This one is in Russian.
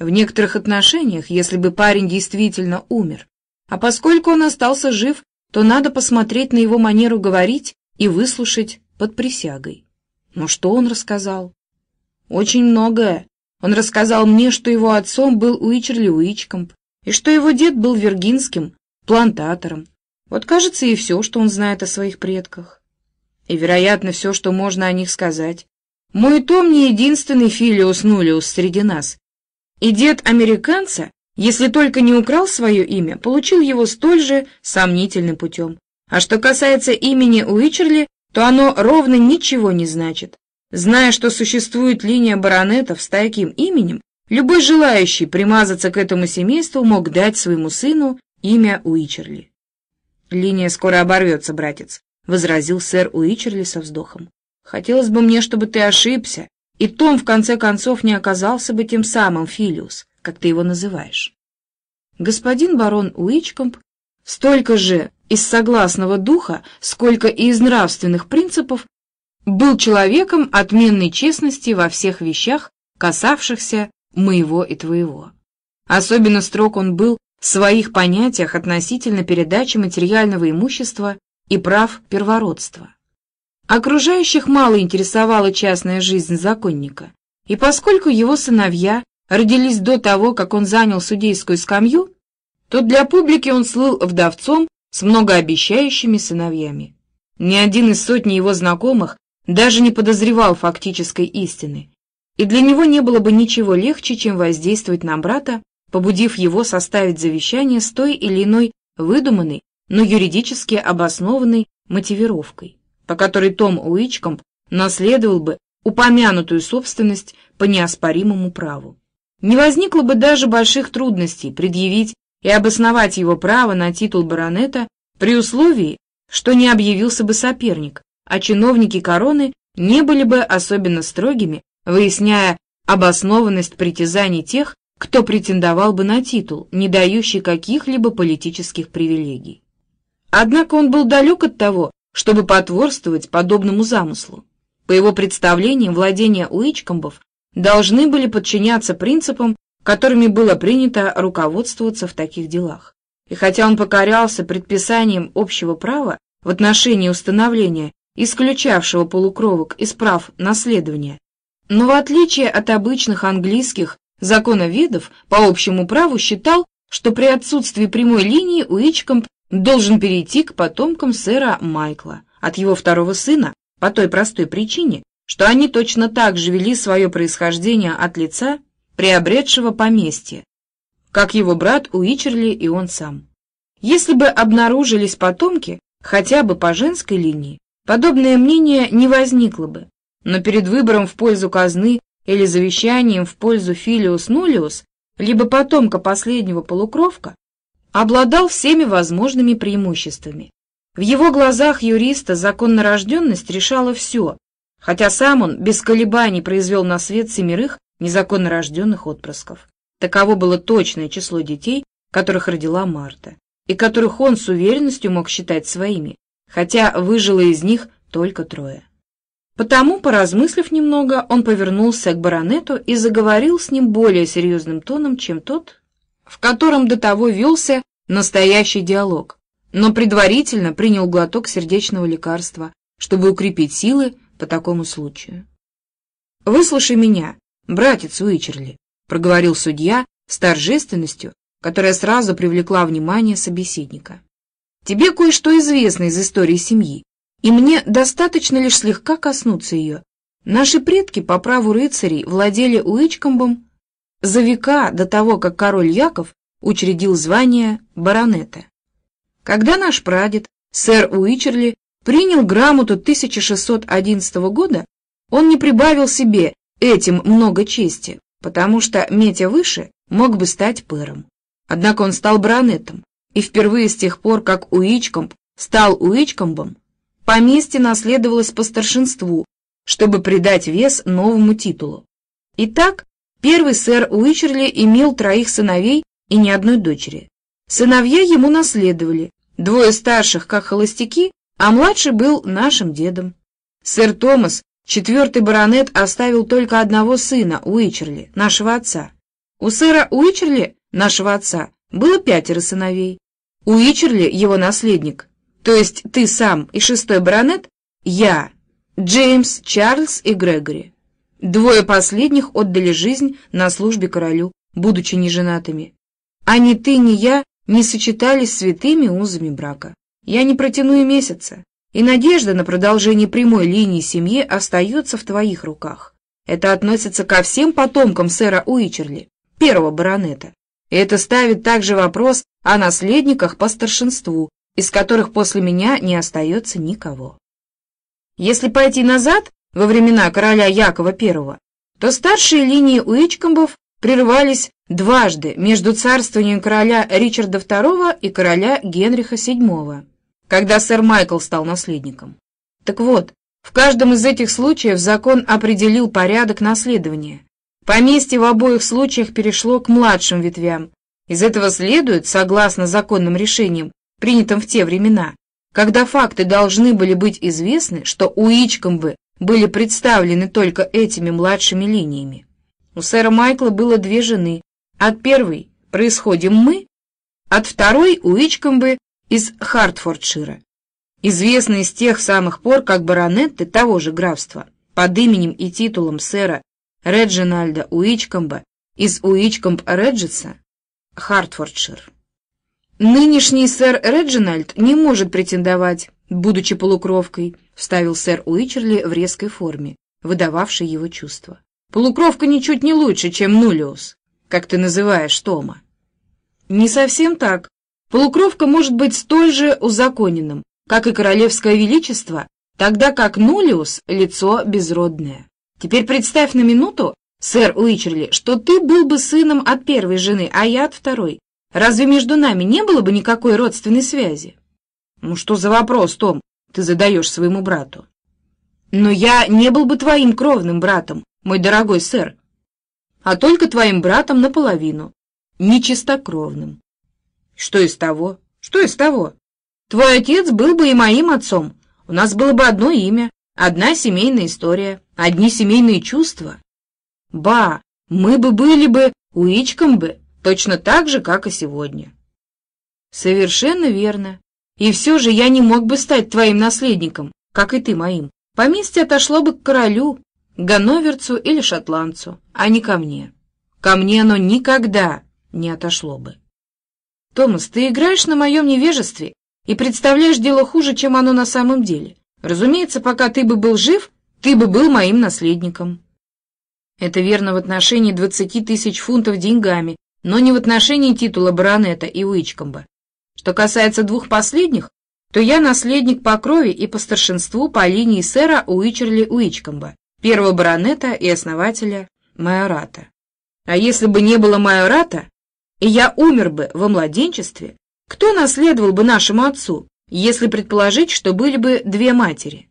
в некоторых отношениях, если бы парень действительно умер. А поскольку он остался жив, то надо посмотреть на его манеру говорить и выслушать под присягой. Но что он рассказал? Очень многое. Он рассказал мне, что его отцом был Уичерли Уичкомп, и что его дед был виргинским плантатором. Вот, кажется, и все, что он знает о своих предках. И, вероятно, все, что можно о них сказать. Мой Том не единственный филиус нулиус среди нас, и дед американца, если только не украл свое имя, получил его столь же сомнительным путем. А что касается имени Уичерли, то оно ровно ничего не значит. Зная, что существует линия баронетов с таким именем, любой желающий примазаться к этому семейству мог дать своему сыну имя Уичерли. «Линия скоро оборвется, братец», — возразил сэр Уичерли со вздохом. «Хотелось бы мне, чтобы ты ошибся, и Том, в конце концов, не оказался бы тем самым Филиус, как ты его называешь. Господин барон Уичкомп столько же из согласного духа, сколько и из нравственных принципов, был человеком отменной честности во всех вещах, касавшихся моего и твоего. Особенно строг он был в своих понятиях относительно передачи материального имущества и прав первородства. Окружающих мало интересовала частная жизнь законника, и поскольку его сыновья родились до того, как он занял судейскую скамью, то для публики он слыл вдовцом с многообещающими сыновьями. Ни один из сотни его знакомых даже не подозревал фактической истины, и для него не было бы ничего легче, чем воздействовать на брата, побудив его составить завещание с той или иной выдуманной, но юридически обоснованной мотивировкой по которой Том Уичкомп наследовал бы упомянутую собственность по неоспоримому праву. Не возникло бы даже больших трудностей предъявить и обосновать его право на титул баронета при условии, что не объявился бы соперник, а чиновники короны не были бы особенно строгими, выясняя обоснованность притязаний тех, кто претендовал бы на титул, не дающий каких-либо политических привилегий. Однако он был далек от того, чтобы потворствовать подобному замыслу. По его представлениям, владения Уичкомбов должны были подчиняться принципам, которыми было принято руководствоваться в таких делах. И хотя он покорялся предписаниям общего права в отношении установления, исключавшего полукровок из прав наследования, но в отличие от обычных английских законоведов по общему праву считал, что при отсутствии прямой линии Уичкомб должен перейти к потомкам сэра Майкла от его второго сына по той простой причине, что они точно так же вели свое происхождение от лица, приобретшего поместье, как его брат Уичерли и он сам. Если бы обнаружились потомки, хотя бы по женской линии, подобное мнение не возникло бы, но перед выбором в пользу казны или завещанием в пользу Филиус Нулиус, либо потомка последнего полукровка, обладал всеми возможными преимуществами. В его глазах юриста законнорожденность решала все, хотя сам он без колебаний произвел на свет семерых незаконнорожденных отпрысков. Таково было точное число детей, которых родила Марта, и которых он с уверенностью мог считать своими, хотя выжило из них только трое. Потому, поразмыслив немного, он повернулся к баронету и заговорил с ним более серьезным тоном, чем тот, в котором до того велся настоящий диалог, но предварительно принял глоток сердечного лекарства, чтобы укрепить силы по такому случаю. «Выслушай меня, братец Уичерли», — проговорил судья с торжественностью, которая сразу привлекла внимание собеседника. «Тебе кое-что известно из истории семьи, и мне достаточно лишь слегка коснуться ее. Наши предки по праву рыцарей владели Уичкомбом за века до того, как король Яков учредил звание баронета. Когда наш прадед, сэр Уичерли, принял грамоту 1611 года, он не прибавил себе этим много чести, потому что, метя выше, мог бы стать пэром. Однако он стал баронетом, и впервые с тех пор, как Уичкомб стал Уичкомбом, поместье наследовалось по старшинству, чтобы придать вес новому титулу. Итак, Первый сэр Уичерли имел троих сыновей и ни одной дочери. Сыновья ему наследовали, двое старших как холостяки, а младший был нашим дедом. Сэр Томас, четвертый баронет, оставил только одного сына, Уичерли, нашего отца. У сэра Уичерли, нашего отца, было пятеро сыновей. Уичерли, его наследник, то есть ты сам и шестой баронет, я, Джеймс, Чарльз и Грегори. Двое последних отдали жизнь на службе королю, будучи неженатыми. А ни ты, ни я не сочетались святыми узами брака. Я не протяну и месяца, и надежда на продолжение прямой линии семьи остается в твоих руках. Это относится ко всем потомкам сэра Уичерли, первого баронета. Это ставит также вопрос о наследниках по старшинству, из которых после меня не остается никого. Если пойти назад, во времена короля Якова I, то старшие линии Уичкомбов прерывались дважды между царствованием короля Ричарда II и короля Генриха VII, когда сэр Майкл стал наследником. Так вот, в каждом из этих случаев закон определил порядок наследования. Поместье в обоих случаях перешло к младшим ветвям. Из этого следует, согласно законным решениям, принятым в те времена, когда факты должны были быть известны, что у Ичкомбы были представлены только этими младшими линиями. У сэра Майкла было две жены. От первой происходим мы, от второй у Ичкомбы из Хартфордшира известный с тех самых пор, как баронетты того же графства под именем и титулом сэра Реджинальда Уичкомба из Уичкомб Реджиса, Хартфордшир. «Нынешний сэр Реджинальд не может претендовать, будучи полукровкой», вставил сэр Уичерли в резкой форме, выдававшей его чувства. «Полукровка ничуть не лучше, чем Нулиус, как ты называешь Тома». «Не совсем так. Полукровка может быть столь же узаконенным, как и королевское величество, тогда как Нулиус — лицо безродное. Теперь представь на минуту, сэр Уичерли, что ты был бы сыном от первой жены, а я от второй. Разве между нами не было бы никакой родственной связи? Ну что за вопрос, Том, ты задаешь своему брату? Но я не был бы твоим кровным братом, мой дорогой сэр, а только твоим братом наполовину, нечистокровным. Что из того? Что из того? Твой отец был бы и моим отцом. У нас было бы одно имя, одна семейная история, одни семейные чувства. Ба, мы бы были бы Уичком бы, точно так же, как и сегодня. Совершенно верно. И все же я не мог бы стать твоим наследником, как и ты моим. Поместье отошло бы к королю, ганноверцу или шотландцу, а не ко мне. Ко мне оно никогда не отошло бы. Томас, ты играешь на моем невежестве и представляешь дело хуже, чем оно на самом деле. Разумеется, пока ты бы был жив, ты бы был моим наследником. Это верно в отношении двадцати тысяч фунтов деньгами, но не в отношении титула баронета и Уичкомба. Что касается двух последних, то я наследник по крови и по старшинству по линии сэра Уичерли Уичкомба, первого баронета и основателя майората. А если бы не было майората, и я умер бы во младенчестве, кто наследовал бы нашему отцу, если предположить, что были бы две матери?